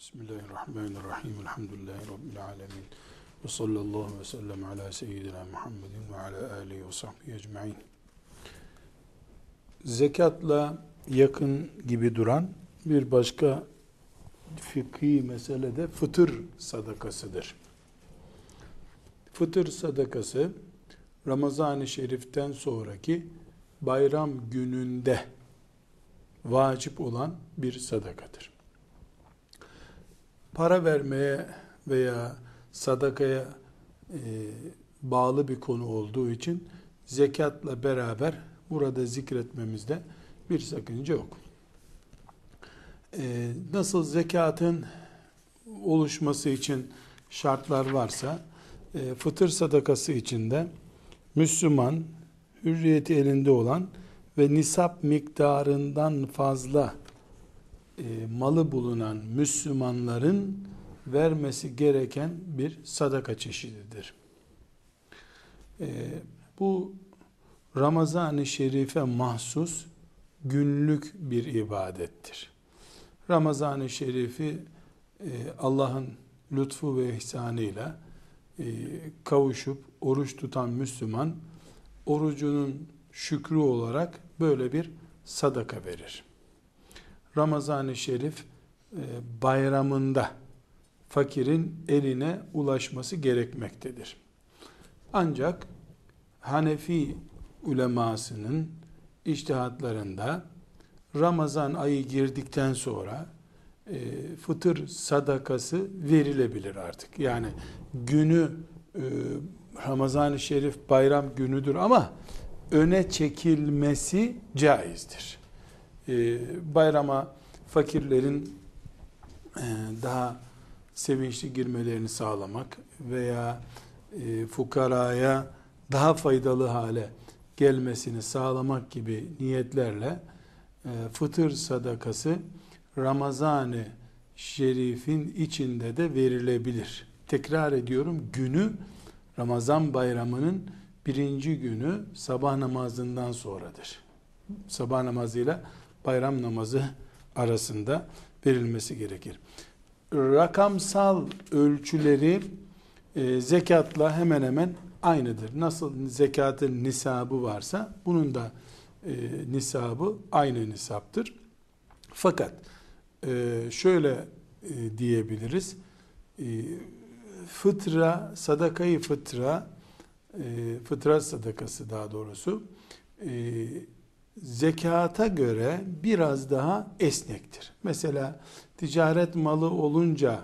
Bismillahirrahmanirrahim. Elhamdülillahi Rabbil alemin. Ve sallallahu ve sellem ala seyyidina Muhammedin ve ala alihi ve sahbihi ecma'in. Zekatla yakın gibi duran bir başka fıkhi mesele de fıtır sadakasıdır. Fıtır sadakası Ramazan-ı Şerif'ten sonraki bayram gününde vacip olan bir sadakadır. Para vermeye veya sadakaya e, bağlı bir konu olduğu için zekatla beraber burada zikretmemizde bir sakınca yok. E, nasıl zekatın oluşması için şartlar varsa e, fıtır sadakası içinde Müslüman hürriyeti elinde olan ve nisap miktarından fazla e, malı bulunan Müslümanların vermesi gereken bir sadaka çeşididir. E, bu Ramazan-ı Şerif'e mahsus günlük bir ibadettir. Ramazan-ı Şerif'i e, Allah'ın lütfu ve ihsanıyla kavuşup oruç tutan Müslüman orucunun şükrü olarak böyle bir sadaka verir. Ramazan-ı Şerif e, bayramında fakirin eline ulaşması gerekmektedir. Ancak Hanefi ulemasının iştihatlarında Ramazan ayı girdikten sonra e, fıtır sadakası verilebilir artık. Yani günü e, Ramazan-ı Şerif bayram günüdür ama öne çekilmesi caizdir. E, bayrama fakirlerin e, daha sevinçli girmelerini sağlamak veya e, fukaraya daha faydalı hale gelmesini sağlamak gibi niyetlerle e, fıtır sadakası Ramazan-ı Şerif'in içinde de verilebilir. Tekrar ediyorum günü Ramazan bayramının birinci günü sabah namazından sonradır. Sabah namazıyla bayram namazı arasında verilmesi gerekir. Rakamsal ölçüleri e, zekatla hemen hemen aynıdır. Nasıl zekatın nisabı varsa bunun da e, nisabı aynı nisaptır. Fakat e, şöyle e, diyebiliriz. E, fıtra, sadakayı fıtra, e, fıtrat sadakası daha doğrusu, e, zekata göre biraz daha esnektir. Mesela ticaret malı olunca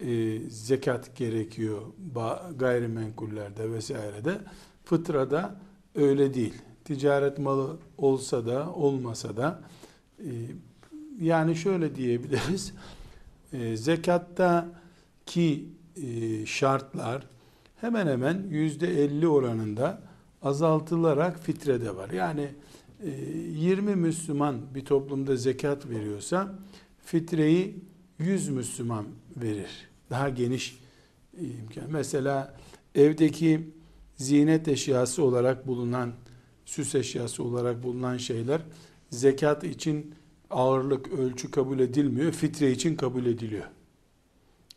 e, zekat gerekiyor gayrimenkullerde vesairede. Fıtrada öyle değil. Ticaret malı olsa da olmasa da e, yani şöyle diyebiliriz. E, zekatta ki e, şartlar hemen hemen yüzde elli oranında azaltılarak fitrede var. Yani 20 e, Müslüman bir toplumda zekat veriyorsa fitreyi 100 Müslüman verir. Daha geniş imkan. Mesela evdeki zinet eşyası olarak bulunan, süs eşyası olarak bulunan şeyler zekat için ağırlık ölçü kabul edilmiyor. Fitre için kabul ediliyor.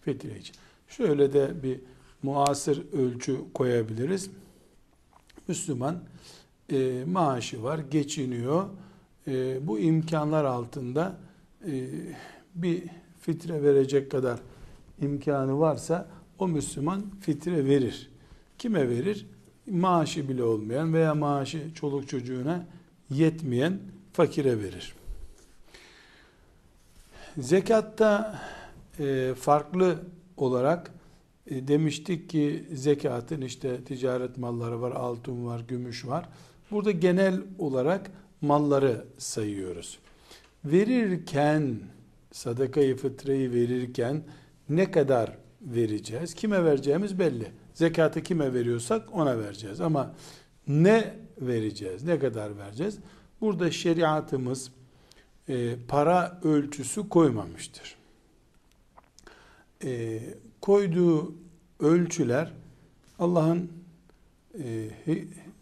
Fitre için. Şöyle de bir muasır ölçü koyabiliriz. Müslüman e, maaşı var, geçiniyor. E, bu imkanlar altında e, bir fitre verecek kadar imkanı varsa o Müslüman fitre verir. Kime verir? Maaşı bile olmayan veya maaşı çoluk çocuğuna yetmeyen fakire verir. Zekatta e, farklı olarak e, demiştik ki zekatın işte ticaret malları var, altın var, gümüş var. Burada genel olarak malları sayıyoruz. Verirken sadakayı fıtrayı verirken ne kadar vereceğiz? Kime vereceğimiz belli. Zekatı kime veriyorsak ona vereceğiz. Ama ne vereceğiz? Ne kadar vereceğiz? Burada şeriatımız e, para ölçüsü koymamıştır. E, koyduğu ölçüler Allah'ın e,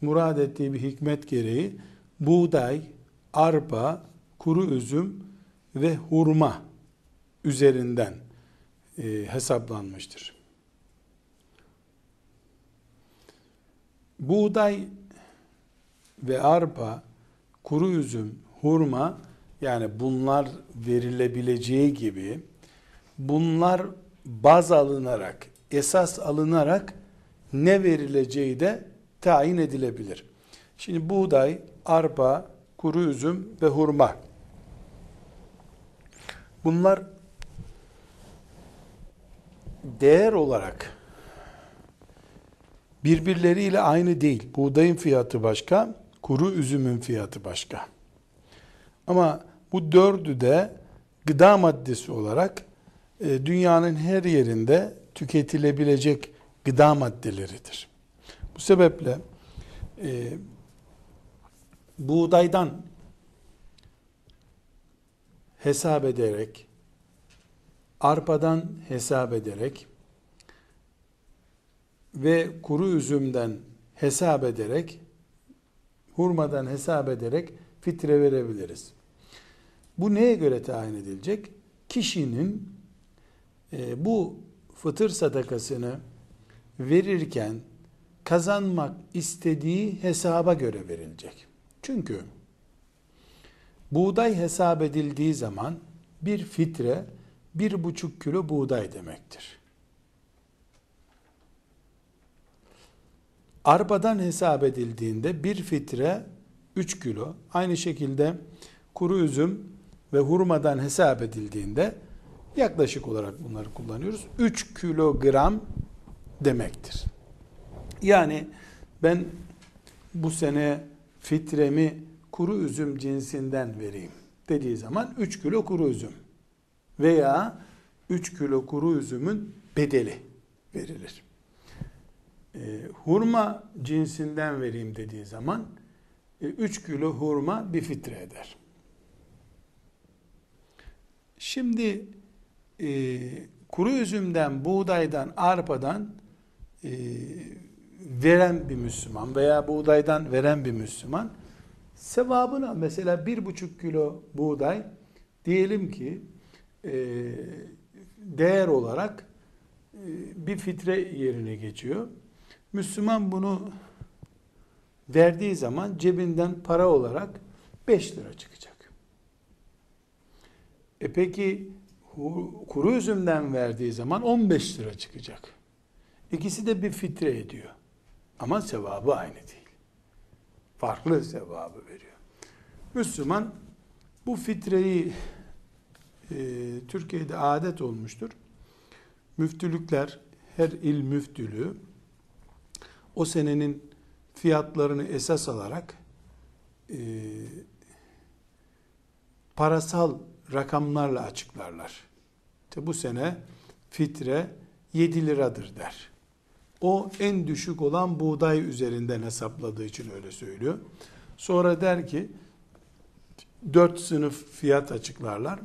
murad ettiği bir hikmet gereği buğday, arpa, kuru üzüm ve hurma üzerinden e, hesaplanmıştır. Buğday ve arpa, kuru üzüm, hurma yani bunlar verilebileceği gibi bunlar baz alınarak, esas alınarak ne verileceği de tayin edilebilir. Şimdi buğday, arpa, kuru üzüm ve hurma. Bunlar değer olarak birbirleriyle aynı değil. Buğdayın fiyatı başka, kuru üzümün fiyatı başka. Ama bu dördü de gıda maddesi olarak e, dünyanın her yerinde tüketilebilecek gıda maddeleridir. Bu sebeple e, buğdaydan hesap ederek, arpadan hesap ederek ve kuru üzümden hesap ederek, hurmadan hesap ederek fitre verebiliriz. Bu neye göre tayin edilecek? Kişinin e, bu fıtır sadakasını verirken kazanmak istediği hesaba göre verilecek. Çünkü buğday hesap edildiği zaman bir fitre bir buçuk kilo buğday demektir. Arpadan hesap edildiğinde bir fitre 3 kilo. Aynı şekilde kuru üzüm ve hurmadan hesap edildiğinde yaklaşık olarak bunları kullanıyoruz. 3 kilogram demektir. Yani ben bu sene fitremi kuru üzüm cinsinden vereyim dediği zaman 3 kilo kuru üzüm veya 3 kilo kuru üzümün bedeli verilir. E, hurma cinsinden vereyim dediği zaman 3 e, kilo hurma bir fitre eder. Şimdi e, kuru üzümden, buğdaydan, arpadan e, veren bir Müslüman veya buğdaydan veren bir Müslüman sevabına mesela bir buçuk kilo buğday diyelim ki e, değer olarak e, bir fitre yerine geçiyor. Müslüman bunu verdiği zaman cebinden para olarak 5 lira çıkacak. E peki kuru üzümden verdiği zaman 15 lira çıkacak. İkisi de bir fitre ediyor. Ama sevabı aynı değil. Farklı sevabı veriyor. Müslüman bu fitreyi e, Türkiye'de adet olmuştur. Müftülükler, her il müftülüğü o senenin fiyatlarını esas alarak e, parasal rakamlarla açıklarlar. İşte bu sene fitre 7 liradır der. O en düşük olan buğday üzerinden hesapladığı için öyle söylüyor. Sonra der ki dört sınıf fiyat açıklarlar.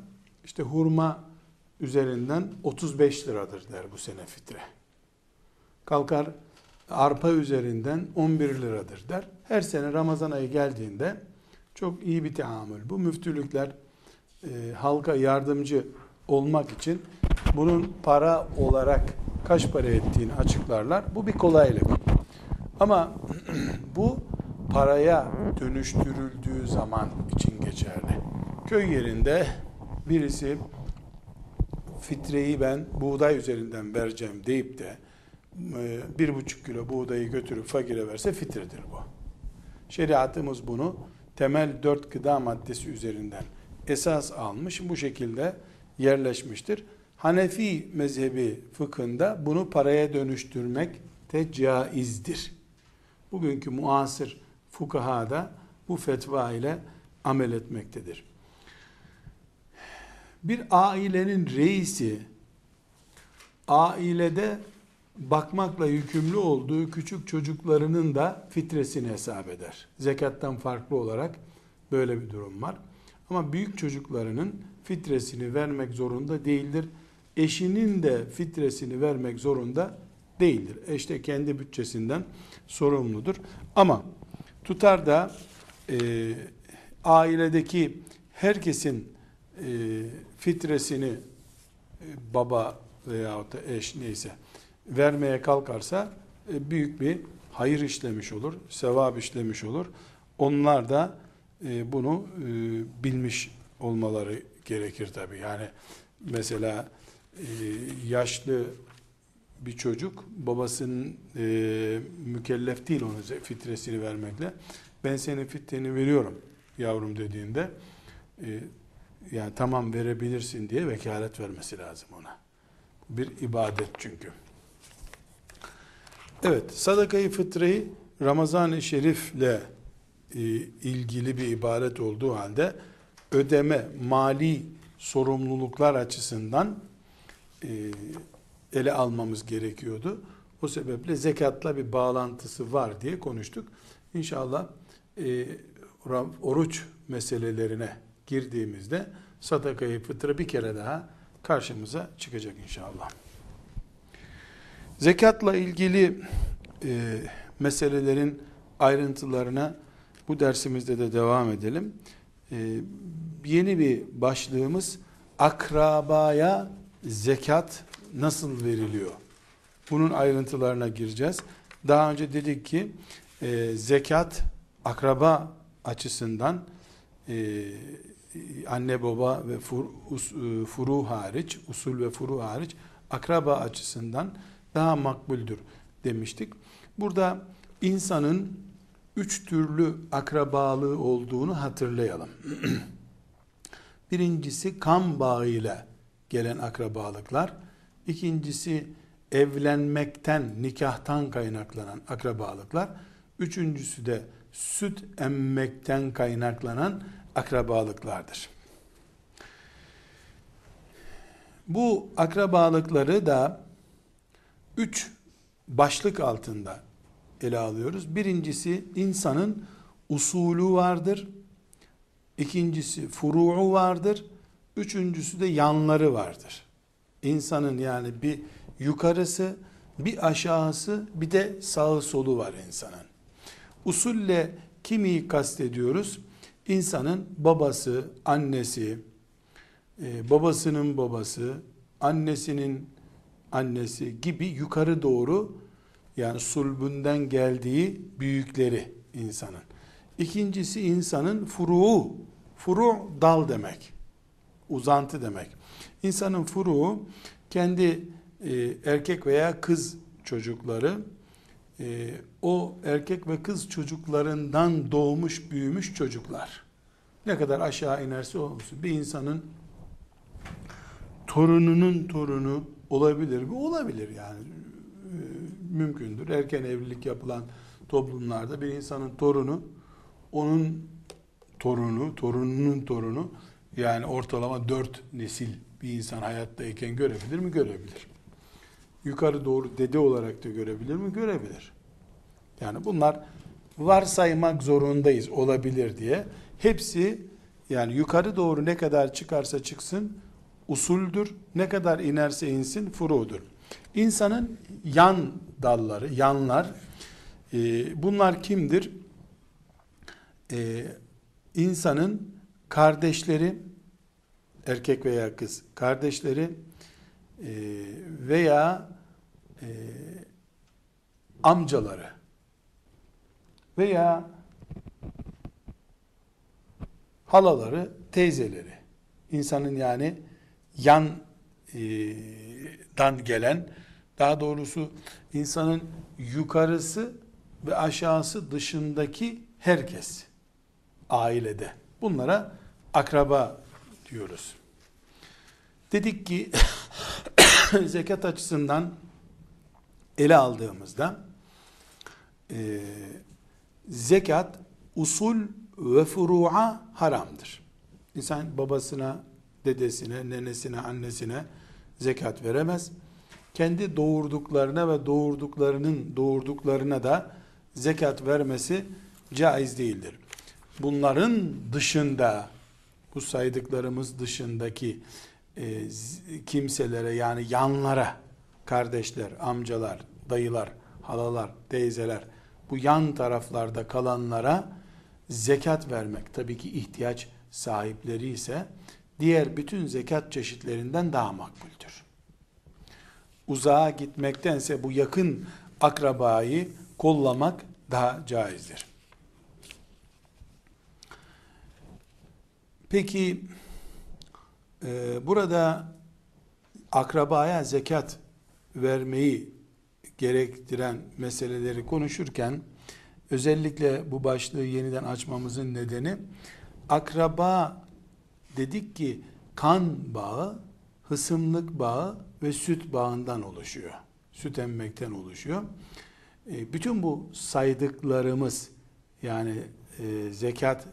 İşte hurma üzerinden 35 liradır der bu sene fitre. Kalkar arpa üzerinden 11 liradır der. Her sene Ramazan ayı geldiğinde çok iyi bir teamül. Bu müftülükler e, halka yardımcı olmak için bunun para olarak kaç para ettiğini açıklarlar. Bu bir kolaylık. Ama bu paraya dönüştürüldüğü zaman için geçerli. Köy yerinde birisi fitreyi ben buğday üzerinden vereceğim deyip de e, bir buçuk kilo buğdayı götürüp fakire verse fitredir bu. Şeriatımız bunu temel dört gıda maddesi üzerinden esas almış bu şekilde yerleşmiştir. Hanefi mezhebi fıkhında bunu paraya dönüştürmek de caizdir. Bugünkü muasır fukaha da bu fetva ile amel etmektedir. Bir ailenin reisi ailede bakmakla yükümlü olduğu küçük çocuklarının da fitresini hesap eder. Zekattan farklı olarak böyle bir durum var. Ama büyük çocuklarının fitresini vermek zorunda değildir. Eşinin de fitresini vermek zorunda değildir. Eş de kendi bütçesinden sorumludur. Ama tutar da e, ailedeki herkesin e, fitresini e, baba veyahut da eş neyse vermeye kalkarsa e, büyük bir hayır işlemiş olur, sevap işlemiş olur. Onlar da e, bunu e, bilmiş olmaları gerekir tabi. Yani mesela yaşlı bir çocuk babasının mükellef değil onu fitresini vermekle. Ben senin fitreni veriyorum yavrum dediğinde yani tamam verebilirsin diye vekalet vermesi lazım ona. Bir ibadet çünkü. Evet, sadakayı fıtrayı Ramazan-ı Şerif'le e, ilgili bir ibaret olduğu halde ödeme, mali sorumluluklar açısından e, ele almamız gerekiyordu. O sebeple zekatla bir bağlantısı var diye konuştuk. İnşallah e, oruç meselelerine girdiğimizde sadakayı fıtra bir kere daha karşımıza çıkacak inşallah. Zekatla ilgili e, meselelerin ayrıntılarına bu dersimizde de devam edelim. E, yeni bir başlığımız akrabaya zekat nasıl veriliyor? Bunun ayrıntılarına gireceğiz. Daha önce dedik ki e, zekat akraba açısından e, anne baba ve fur, us, e, furu hariç, usul ve furu hariç akraba açısından daha makbuldür demiştik. Burada insanın üç türlü akrabalığı olduğunu hatırlayalım. Birincisi kan bağıyla gelen akrabalıklar. İkincisi evlenmekten, nikahtan kaynaklanan akrabalıklar. Üçüncüsü de süt emmekten kaynaklanan akrabalıklardır. Bu akrabalıkları da üç başlık altında ele alıyoruz. Birincisi insanın usulü vardır. İkincisi furu'u vardır. Üçüncüsü de yanları vardır. İnsanın yani bir yukarısı, bir aşağısı, bir de sağı solu var insanın. Usulle kimi kastediyoruz? İnsanın babası, annesi, e, babasının babası, annesinin annesi gibi yukarı doğru yani sulbünden geldiği büyükleri insanın. İkincisi insanın furuğu. Furu dal demek. Uzantı demek. İnsanın furuğu kendi e, erkek veya kız çocukları e, o erkek ve kız çocuklarından doğmuş büyümüş çocuklar. Ne kadar aşağı inerse olsun bir insanın torununun torunu olabilir mi? Olabilir yani. Ee, mümkündür. Erken evlilik yapılan toplumlarda bir insanın torunu onun torunu, torununun torunu yani ortalama dört nesil bir insan hayattayken görebilir mi? Görebilir. Yukarı doğru dede olarak da görebilir mi? Görebilir. Yani bunlar varsaymak zorundayız olabilir diye. Hepsi yani yukarı doğru ne kadar çıkarsa çıksın usuldür. Ne kadar inerse insin furudur. İnsanın yan dalları, yanlar e, bunlar kimdir? E, insanın kardeşleri erkek veya kız kardeşleri e, veya e, amcaları veya halaları, teyzeleri. insanın yani yandan gelen daha doğrusu insanın yukarısı ve aşağısı dışındaki herkes ailede. Bunlara akraba diyoruz. Dedik ki zekat açısından ele aldığımızda e, zekat usul ve furu'a haramdır. İnsan babasına dedesine, nenesine, annesine zekat veremez. Kendi doğurduklarına ve doğurduklarının doğurduklarına da zekat vermesi caiz değildir. Bunların dışında bu saydıklarımız dışındaki e, kimselere yani yanlara kardeşler, amcalar, dayılar, halalar, teyzeler bu yan taraflarda kalanlara zekat vermek tabii ki ihtiyaç sahipleri ise diğer bütün zekat çeşitlerinden daha makbuldür. uzağa gitmektense bu yakın akrabayı kollamak daha caizdir. Peki e, burada akrabaya zekat vermeyi gerektiren meseleleri konuşurken özellikle bu başlığı yeniden açmamızın nedeni akraba dedik ki kan bağı, hısımlık bağı ve süt bağından oluşuyor. Süt emmekten oluşuyor. E, bütün bu saydıklarımız yani e, zekat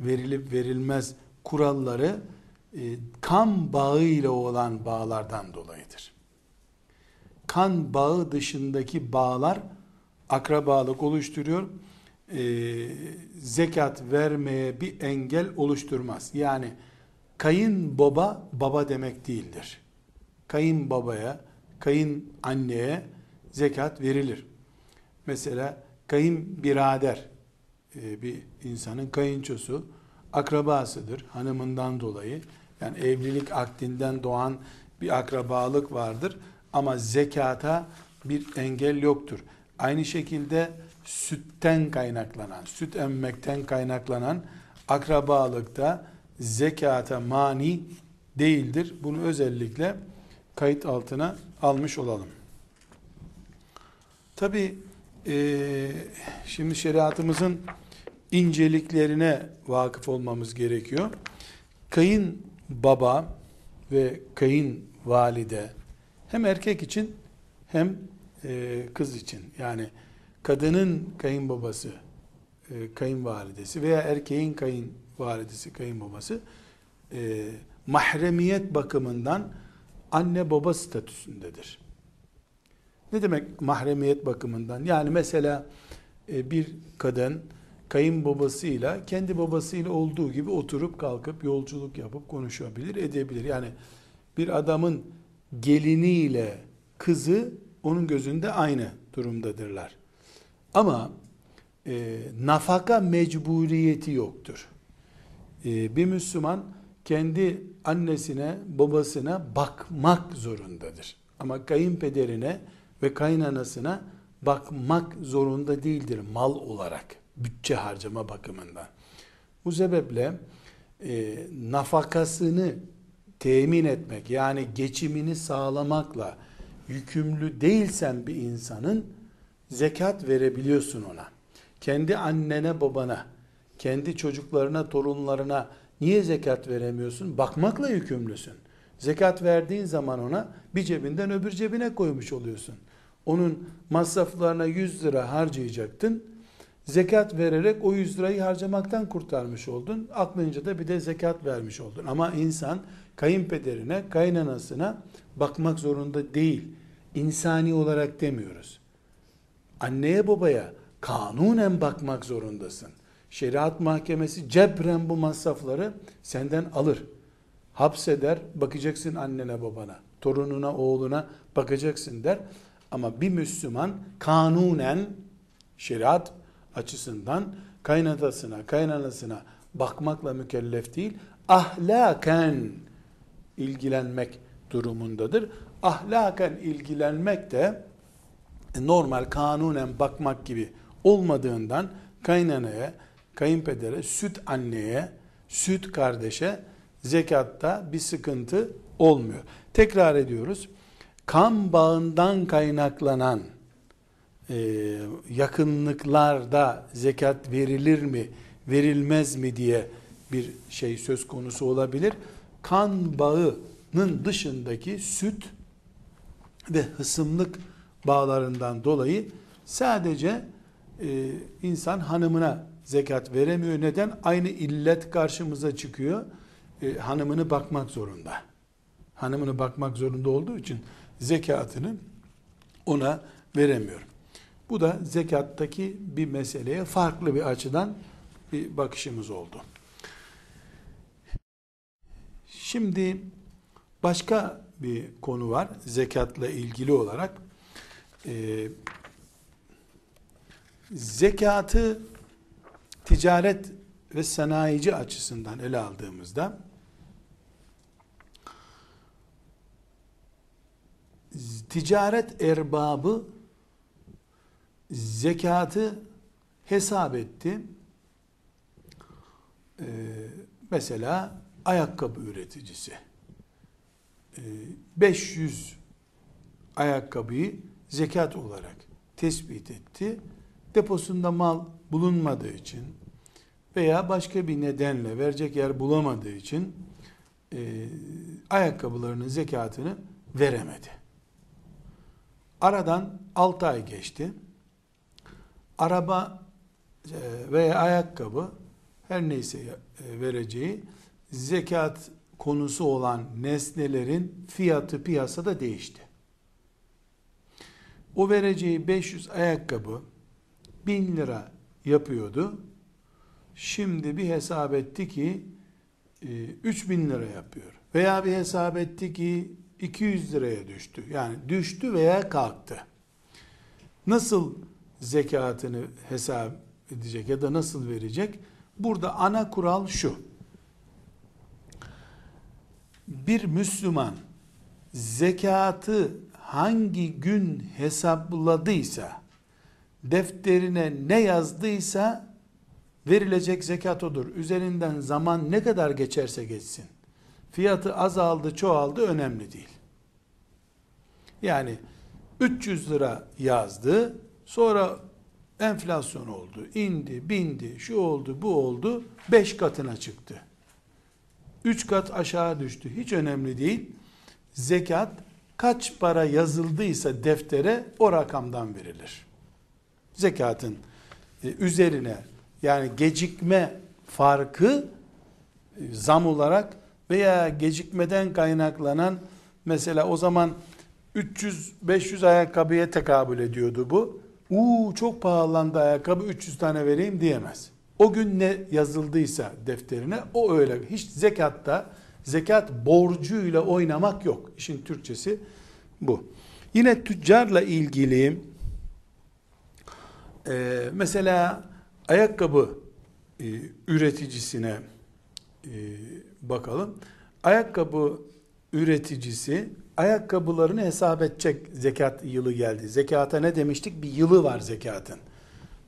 verilip verilmez kuralları e, kan bağı ile olan bağlardan dolayıdır. Kan bağı dışındaki bağlar akrabalık oluşturuyor. E, zekat vermeye bir engel oluşturmaz. Yani kayın baba baba demek değildir. Kayın babaya, kayın anneye zekat verilir. Mesela kayın birader e, bir insanın kayınçosu akrabasıdır hanımından dolayı. Yani evlilik akdinden doğan bir akrabalık vardır ama zekata bir engel yoktur. Aynı şekilde sütten kaynaklanan, süt emmekten kaynaklanan akrabalıkta zekata mani değildir. Bunu özellikle kayıt altına almış olalım. Tabi e, şimdi şeriatımızın inceliklerine vakıf olmamız gerekiyor. Kayın baba ve kayın valide hem erkek için hem e, kız için yani kadının kayınbabası, e, kayınvalidesi veya erkeğin kayınvalidesi, kayınbabası e, mahremiyet bakımından anne baba statüsündedir. Ne demek mahremiyet bakımından? Yani mesela e, bir kadın kayınbabasıyla kendi babasıyla olduğu gibi oturup kalkıp yolculuk yapıp konuşabilir, edebilir. Yani bir adamın geliniyle kızı onun gözünde aynı durumdadırlar. Ama e, nafaka mecburiyeti yoktur. E, bir Müslüman kendi annesine, babasına bakmak zorundadır. Ama kayınpederine ve kaynanasına bakmak zorunda değildir mal olarak, bütçe harcama bakımından. Bu sebeple e, nafakasını temin etmek yani geçimini sağlamakla yükümlü değilsen bir insanın zekat verebiliyorsun ona. Kendi annene babana, kendi çocuklarına, torunlarına niye zekat veremiyorsun? Bakmakla yükümlüsün. Zekat verdiğin zaman ona bir cebinden öbür cebine koymuş oluyorsun. Onun masraflarına 100 lira harcayacaktın. Zekat vererek o 100 lirayı harcamaktan kurtarmış oldun. Aklınca da bir de zekat vermiş oldun. Ama insan kayınpederine, kaynanasına bakmak zorunda değil. İnsani olarak demiyoruz. Anneye babaya kanunen bakmak zorundasın. Şeriat mahkemesi cebren bu masrafları senden alır. Hapseder, bakacaksın annene babana, torununa, oğluna bakacaksın der. Ama bir Müslüman kanunen şeriat açısından kaynatasına, kaynanasına bakmakla mükellef değil, ahlaken ilgilenmek durumundadır. Ahlaken ilgilenmek de normal kanunen bakmak gibi olmadığından kaynanaya, kayınpedere, süt anneye, süt kardeşe zekatta bir sıkıntı olmuyor. Tekrar ediyoruz. Kan bağından kaynaklanan yakınlıklarda zekat verilir mi, verilmez mi diye bir şey söz konusu olabilir. Kan bağının dışındaki süt ve hısımlık bağlarından dolayı sadece e, insan hanımına zekat veremiyor. Neden? Aynı illet karşımıza çıkıyor. E, hanımını bakmak zorunda. Hanımını bakmak zorunda olduğu için zekatını ona veremiyor. Bu da zekattaki bir meseleye farklı bir açıdan bir bakışımız oldu. Şimdi başka bir konu var zekatla ilgili olarak. Ee, zekatı ticaret ve sanayici açısından ele aldığımızda ticaret erbabı zekatı hesap etti. Ee, mesela ayakkabı üreticisi. Ee, 500 ayakkabıyı zekat olarak tespit etti. Deposunda mal bulunmadığı için veya başka bir nedenle verecek yer bulamadığı için e, ayakkabılarının zekatını veremedi. Aradan 6 ay geçti. Araba e, veya ayakkabı her neyse e, vereceği zekat konusu olan nesnelerin fiyatı piyasada değişti. O vereceği 500 ayakkabı 1000 lira yapıyordu. Şimdi bir hesap etti ki 3000 e, lira yapıyor. Veya bir hesap etti ki 200 liraya düştü. Yani düştü veya kalktı. Nasıl zekatını hesap edecek ya da nasıl verecek? Burada ana kural şu. Bir Müslüman zekatı hangi gün hesapladıysa, defterine ne yazdıysa verilecek zekat odur. Üzerinden zaman ne kadar geçerse geçsin. Fiyatı azaldı, çoğaldı önemli değil. Yani 300 lira yazdı, sonra enflasyon oldu, indi, bindi, şu oldu, bu oldu, 5 katına çıktı. 3 kat aşağı düştü. Hiç önemli değil. Zekat kaç para yazıldıysa deftere o rakamdan verilir. Zekatın e, üzerine yani gecikme farkı e, zam olarak veya gecikmeden kaynaklanan mesela o zaman 300-500 ayakkabıya tekabül ediyordu bu. Uuu çok pahalandı ayakkabı 300 tane vereyim diyemez. O gün ne yazıldıysa defterine o öyle. Hiç zekatta zekat borcuyla oynamak yok. İşin Türkçesi bu. Yine tüccarla ilgili e, mesela ayakkabı e, üreticisine e, bakalım. Ayakkabı üreticisi ayakkabılarını hesap edecek zekat yılı geldi. Zekata ne demiştik? Bir yılı var zekatın.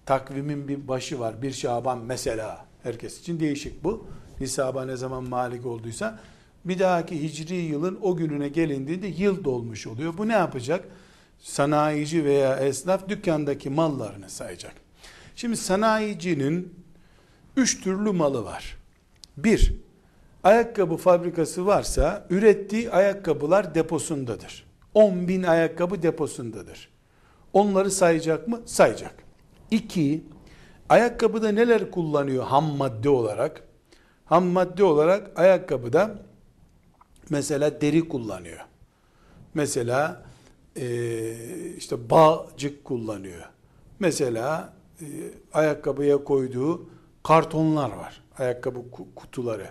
Takvimin bir başı var. Bir Şaban mesela. Herkes için değişik bu. Nisaba ne zaman malik olduysa bir dahaki hicri yılın o gününe gelindiğinde yıl dolmuş oluyor. Bu ne yapacak? Sanayici veya esnaf dükkandaki mallarını sayacak. Şimdi sanayicinin üç türlü malı var. Bir, ayakkabı fabrikası varsa ürettiği ayakkabılar deposundadır. 10 bin ayakkabı deposundadır. Onları sayacak mı? Sayacak. İki, ayakkabıda neler kullanıyor ham madde olarak? Ham madde olarak ayakkabıda mesela deri kullanıyor. Mesela e, işte bağcık kullanıyor. Mesela e, ayakkabıya koyduğu kartonlar var. Ayakkabı kutuları.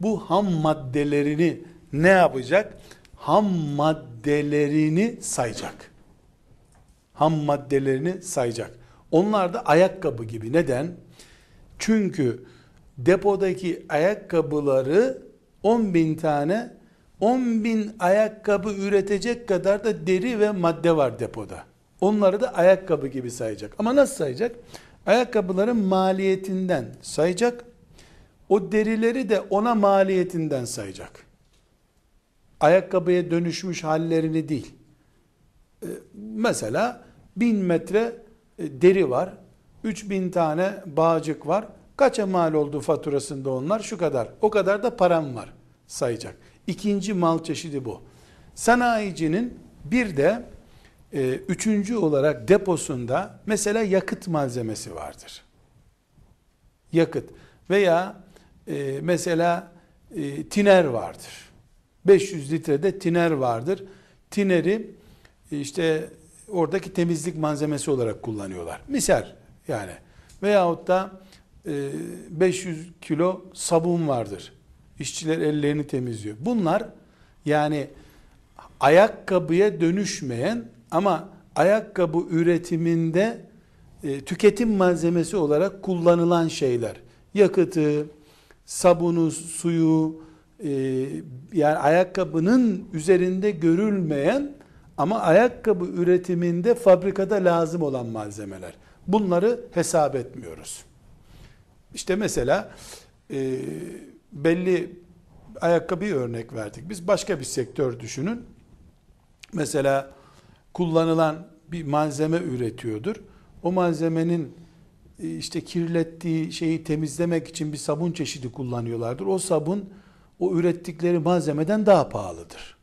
Bu ham maddelerini ne yapacak? Ham maddelerini sayacak. Ham maddelerini sayacak. Onlar da ayakkabı gibi. Neden? Çünkü depodaki ayakkabıları 10 bin tane 10 bin ayakkabı üretecek kadar da deri ve madde var depoda. Onları da ayakkabı gibi sayacak. Ama nasıl sayacak? Ayakkabıların maliyetinden sayacak. O derileri de ona maliyetinden sayacak. Ayakkabıya dönüşmüş hallerini değil. Ee, mesela bin metre e, deri var. 3000 tane bağcık var. Kaça mal oldu faturasında onlar? Şu kadar. O kadar da param var sayacak. İkinci mal çeşidi bu. Sanayicinin bir de e, üçüncü olarak deposunda mesela yakıt malzemesi vardır. Yakıt veya e, mesela e, tiner vardır. 500 litrede tiner vardır. Tineri e, işte oradaki temizlik malzemesi olarak kullanıyorlar. Misal yani veyahut da e, 500 kilo sabun vardır. İşçiler ellerini temizliyor. Bunlar yani ayakkabıya dönüşmeyen ama ayakkabı üretiminde e, tüketim malzemesi olarak kullanılan şeyler. Yakıtı, sabunu, suyu, e, yani ayakkabının üzerinde görülmeyen Ama ayakkabı üretiminde fabrikada lazım olan malzemeler. Bunları hesap etmiyoruz. İşte mesela e, belli ayakkabı örnek verdik. Biz başka bir sektör düşünün. Mesela kullanılan bir malzeme üretiyordur. O malzemenin işte kirlettiği şeyi temizlemek için bir sabun çeşidi kullanıyorlardır. O sabun o ürettikleri malzemeden daha pahalıdır.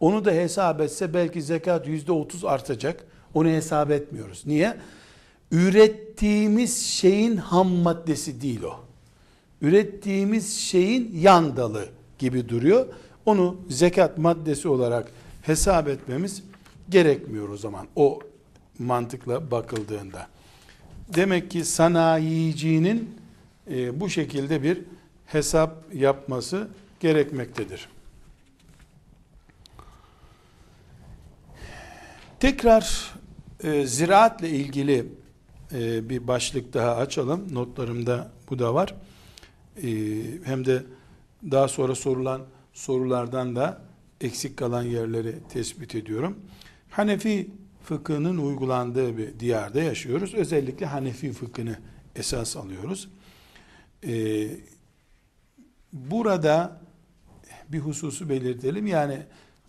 Onu da hesap etse belki zekat yüzde otuz artacak. Onu hesap etmiyoruz. Niye? Ürettiğimiz şeyin ham maddesi değil o. Ürettiğimiz şeyin yan dalı gibi duruyor. Onu zekat maddesi olarak hesap etmemiz gerekmiyor o zaman. O mantıkla bakıldığında. Demek ki sanayicinin e, bu şekilde bir hesap yapması gerekmektedir. Tekrar e, ziraatle ilgili e, bir başlık daha açalım. Notlarımda bu da var. E, hem de daha sonra sorulan sorulardan da eksik kalan yerleri tespit ediyorum. Hanefi fıkhının uygulandığı bir diyarda yaşıyoruz. Özellikle Hanefi fıkhını esas alıyoruz. Ee, burada bir hususu belirtelim. Yani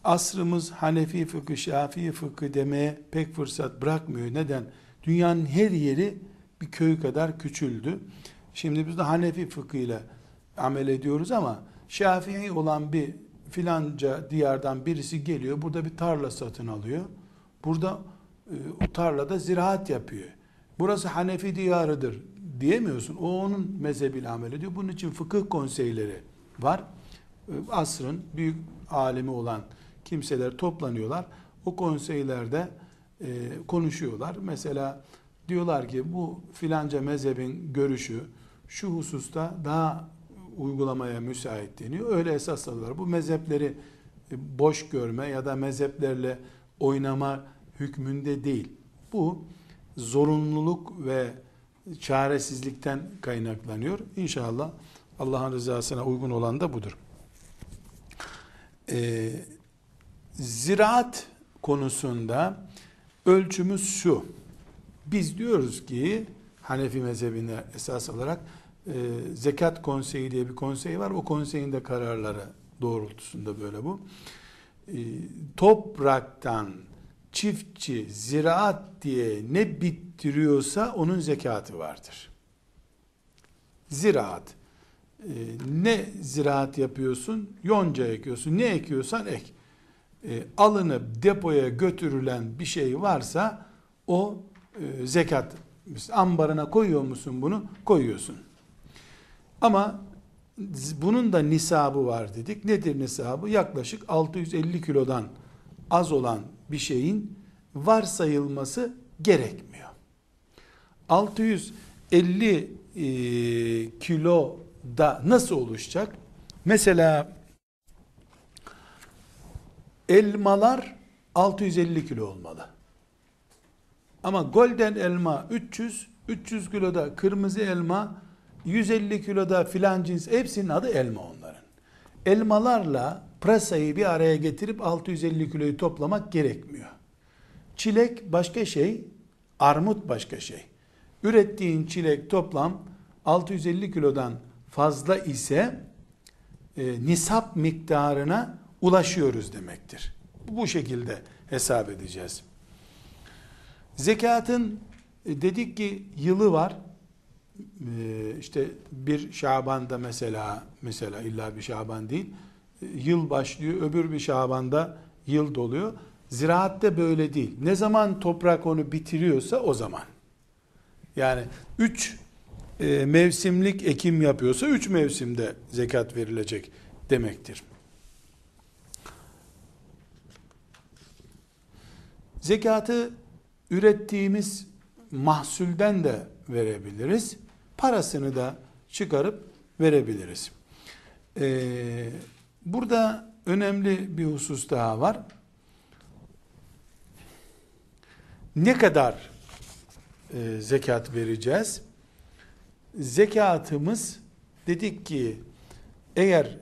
asrımız Hanefi fıkhı, Şafii fıkhı demeye pek fırsat bırakmıyor. Neden? Dünyanın her yeri bir köy kadar küçüldü. Şimdi biz de Hanefi fıkhıyla amel ediyoruz ama Şafii olan bir filanca diyardan birisi geliyor. Burada bir tarla satın alıyor. Burada e, tarlada ziraat yapıyor. Burası Hanefi diyarıdır diyemiyorsun. O onun mezhebiyle amel ediyor. Bunun için fıkıh konseyleri var. E, asrın büyük alemi olan kimseler toplanıyorlar. O konseylerde e, konuşuyorlar. Mesela diyorlar ki bu filanca mezhebin görüşü şu hususta daha uygulamaya müsait deniyor. Öyle esas alıyorlar. Bu mezhepleri boş görme ya da mezheplerle oynama hükmünde değil. Bu zorunluluk ve çaresizlikten kaynaklanıyor. İnşallah Allah'ın rızasına uygun olan da budur. Ee, ziraat konusunda ölçümüz şu. Biz diyoruz ki Hanefi mezhebine esas alarak e, zekat konseyi diye bir konsey var. O konseyin de kararları doğrultusunda böyle bu. E, topraktan çiftçi ziraat diye ne bittiriyorsa onun zekatı vardır. Ziraat. E, ne ziraat yapıyorsun? Yonca ekiyorsun. Ne ekiyorsan ek. E, alınıp depoya götürülen bir şey varsa o e, zekat. Ambarına koyuyor musun bunu? Koyuyorsun. Ama bunun da nisabı var dedik. Nedir nisabı? Yaklaşık 650 kilodan az olan bir şeyin varsayılması gerekmiyor. 650 e, kilo da nasıl oluşacak? Mesela elmalar 650 kilo olmalı. Ama golden elma 300, 300 kiloda kırmızı elma 150 kiloda filan cins hepsinin adı elma onların. Elmalarla pırasayı bir araya getirip 650 kiloyu toplamak gerekmiyor. Çilek başka şey, armut başka şey. Ürettiğin çilek toplam 650 kilodan fazla ise e, nisap miktarına ulaşıyoruz demektir. Bu şekilde hesap edeceğiz. Zekatın e, dedik ki yılı var. E, işte bir Şaban'da mesela mesela illa bir Şaban değil yıl başlıyor, öbür bir Şaban'da yıl doluyor. Ziraatte böyle değil. Ne zaman toprak onu bitiriyorsa o zaman. Yani üç e, mevsimlik ekim yapıyorsa üç mevsimde zekat verilecek demektir. Zekatı ürettiğimiz mahsulden de verebiliriz. Parasını da çıkarıp verebiliriz. Ee, Burada önemli bir husus daha var. Ne kadar e, zekat vereceğiz? Zekatımız dedik ki eğer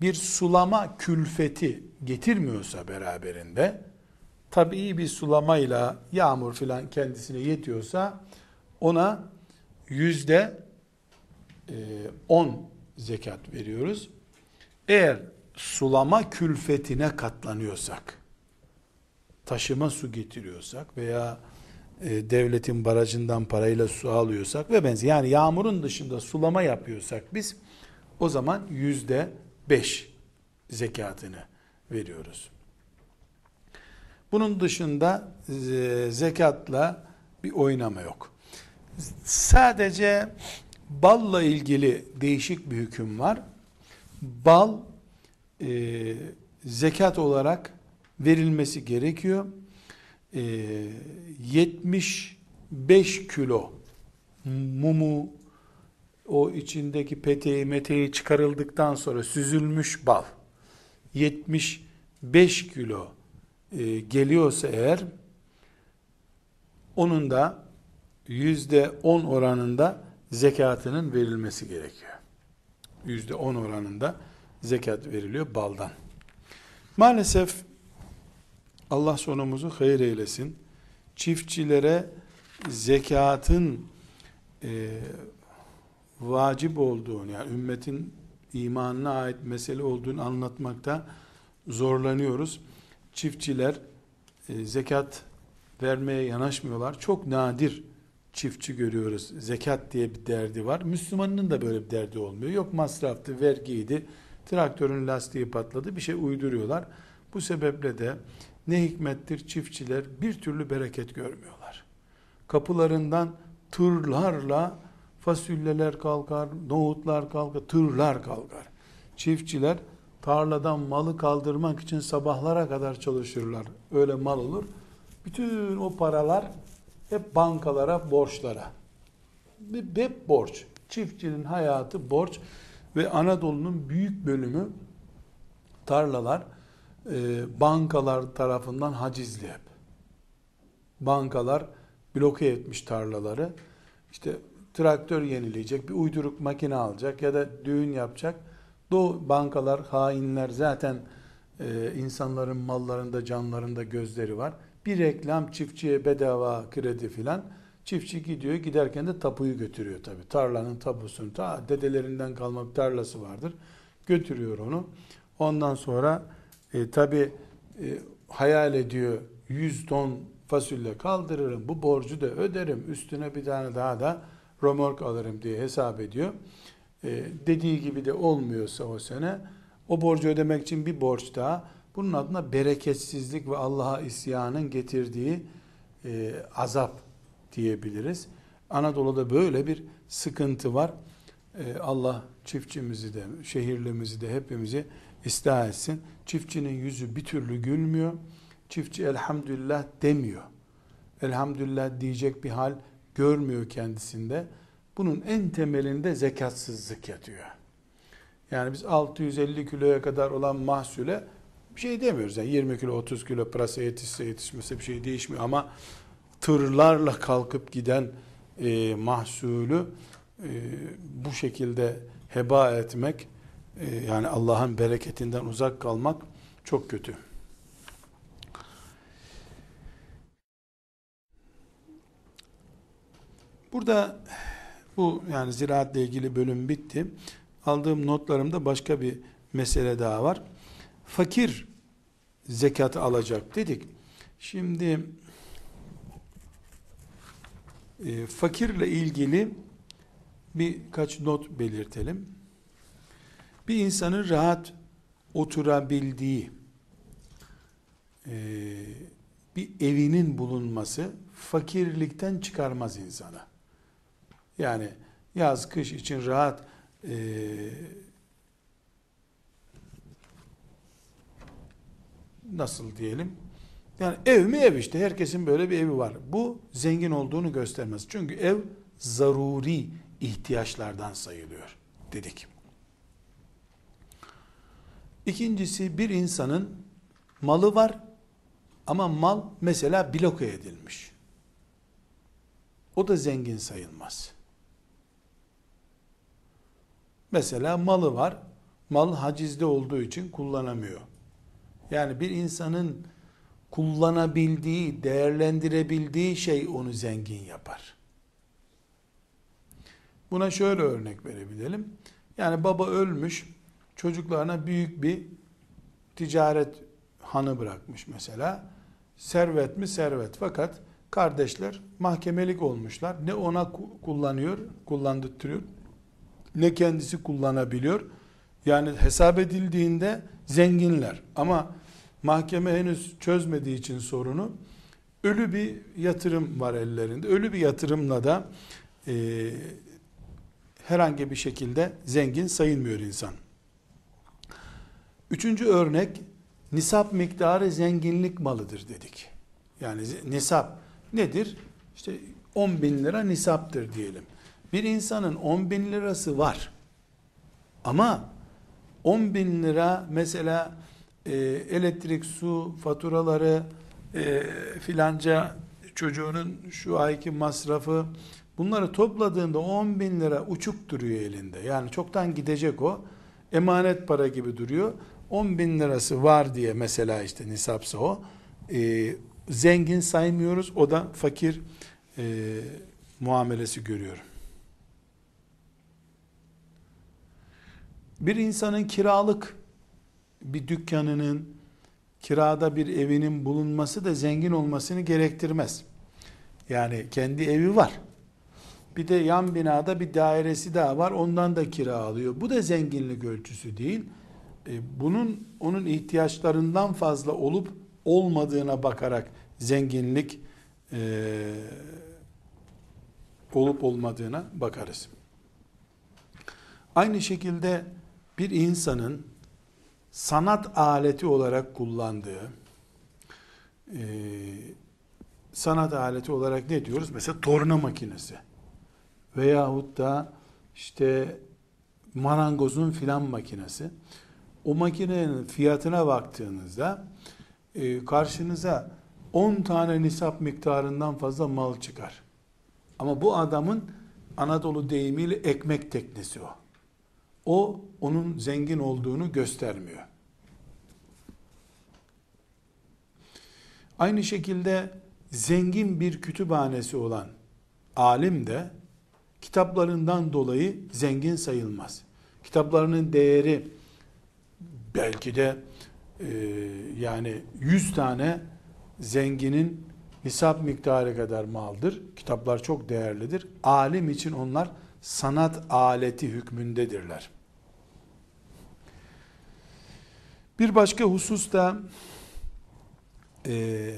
bir sulama külfeti getirmiyorsa beraberinde tabii bir sulamayla yağmur filan kendisine yetiyorsa ona yüzde e, on zekat veriyoruz. Eğer sulama külfetine katlanıyorsak, taşıma su getiriyorsak veya e, devletin barajından parayla su alıyorsak ve benzer yani yağmurun dışında sulama yapıyorsak biz o zaman yüzde beş zekatını veriyoruz. Bunun dışında e, zekatla bir oynama yok. Sadece balla ilgili değişik bir hüküm var. Bal e, zekat olarak verilmesi gerekiyor. E, 75 kilo mumu o içindeki peteği meteği çıkarıldıktan sonra süzülmüş bal 75 kilo e, geliyorsa eğer onun da yüzde on oranında zekatının verilmesi gerekiyor. Yüzde on oranında zekat veriliyor baldan. Maalesef Allah sonumuzu hayır eylesin. Çiftçilere zekatın e, vacip olduğunu yani ümmetin imanına ait mesele olduğunu anlatmakta zorlanıyoruz. Çiftçiler e, zekat vermeye yanaşmıyorlar. Çok nadir çiftçi görüyoruz. Zekat diye bir derdi var. Müslümanın da böyle bir derdi olmuyor. Yok masraftı, vergiydi. Traktörün lastiği patladı. Bir şey uyduruyorlar. Bu sebeple de ne hikmettir çiftçiler bir türlü bereket görmüyorlar. Kapılarından tırlarla fasulyeler kalkar, nohutlar kalkar, tırlar kalkar. Çiftçiler tarladan malı kaldırmak için sabahlara kadar çalışırlar. Öyle mal olur. Bütün o paralar hep bankalara, borçlara. Hep borç. Çiftçinin hayatı borç ve Anadolu'nun büyük bölümü tarlalar e, bankalar tarafından hacizli hep. Bankalar bloke etmiş tarlaları. İşte traktör yenileyecek, bir uyduruk makine alacak ya da düğün yapacak. Do bankalar, hainler zaten e, insanların mallarında, canlarında gözleri var. Bir reklam çiftçiye bedava kredi filan. Çiftçi gidiyor, giderken de tapuyu götürüyor tabi. Tarlanın tapusunu, ta dedelerinden kalma bir tarlası vardır. Götürüyor onu. Ondan sonra e, tabi e, hayal ediyor 100 ton fasulye kaldırırım, bu borcu da öderim, üstüne bir tane daha da romork alırım diye hesap ediyor. E, dediği gibi de olmuyorsa o sene o borcu ödemek için bir borç daha bunun adına bereketsizlik ve Allah'a isyanın getirdiği e, azap diyebiliriz. Anadolu'da böyle bir sıkıntı var. E, Allah çiftçimizi de, şehirlimizi de hepimizi ıslah etsin. Çiftçinin yüzü bir türlü gülmüyor. Çiftçi elhamdülillah demiyor. Elhamdülillah diyecek bir hal görmüyor kendisinde. Bunun en temelinde zekatsızlık yatıyor. Yani biz 650 kiloya kadar olan mahsule bir şey demiyoruz. Yani 20 kilo 30 kilo pırasa yetişse yetişmese bir şey değişmiyor ama tırlarla kalkıp giden e, mahsulü e, bu şekilde heba etmek e, yani Allah'ın bereketinden uzak kalmak çok kötü. Burada bu yani ziraatle ilgili bölüm bitti. Aldığım notlarımda başka bir mesele daha var. Fakir zekat alacak dedik. Şimdi e, fakirle ilgili birkaç not belirtelim. Bir insanın rahat oturabildiği e, bir evinin bulunması fakirlikten çıkarmaz insanı. Yani yaz kış için rahat e, nasıl diyelim yani ev mi ev işte herkesin böyle bir evi var. Bu zengin olduğunu göstermez. Çünkü ev zaruri ihtiyaçlardan sayılıyor dedik. İkincisi bir insanın malı var ama mal mesela bloke edilmiş. O da zengin sayılmaz. Mesela malı var. Mal hacizde olduğu için kullanamıyor. Yani bir insanın kullanabildiği, değerlendirebildiği şey onu zengin yapar. Buna şöyle örnek verebilelim. Yani baba ölmüş, çocuklarına büyük bir ticaret hanı bırakmış mesela. Servet mi servet fakat kardeşler mahkemelik olmuşlar. Ne ona kullanıyor, kullandırtıyor ne kendisi kullanabiliyor. Yani hesap edildiğinde zenginler. Ama mahkeme henüz çözmediği için sorunu ölü bir yatırım var ellerinde. Ölü bir yatırımla da e, herhangi bir şekilde zengin sayılmıyor insan. Üçüncü örnek nisap miktarı zenginlik malıdır dedik. Yani nisap nedir? İşte 10 bin lira nisaptır diyelim. Bir insanın 10 bin lirası var. Ama 10 bin lira mesela e, elektrik, su faturaları e, filanca çocuğunun şu ayki masrafı bunları topladığında 10 bin lira uçuk duruyor elinde. Yani çoktan gidecek o. Emanet para gibi duruyor. 10 bin lirası var diye mesela işte nisapsa o. E, zengin saymıyoruz. O da fakir e, muamelesi görüyor. Bir insanın kiralık bir dükkanının, kirada bir evinin bulunması da zengin olmasını gerektirmez. Yani kendi evi var. Bir de yan binada bir dairesi daha var. Ondan da kira alıyor. Bu da zenginlik ölçüsü değil. E, bunun onun ihtiyaçlarından fazla olup olmadığına bakarak zenginlik e, olup olmadığına bakarız. Aynı şekilde bir insanın sanat aleti olarak kullandığı e, sanat aleti olarak ne diyoruz? Mesela torna makinesi veyahut da işte marangozun filan makinesi. O makinenin fiyatına baktığınızda e, karşınıza 10 tane nisap miktarından fazla mal çıkar. Ama bu adamın Anadolu deyimiyle ekmek teknesi o o onun zengin olduğunu göstermiyor. Aynı şekilde zengin bir kütüphanesi olan alim de kitaplarından dolayı zengin sayılmaz. Kitaplarının değeri belki de e, yani 100 tane zenginin nisap miktarı kadar maldır. Kitaplar çok değerlidir. Alim için onlar sanat aleti hükmündedirler. Bir başka husus da e,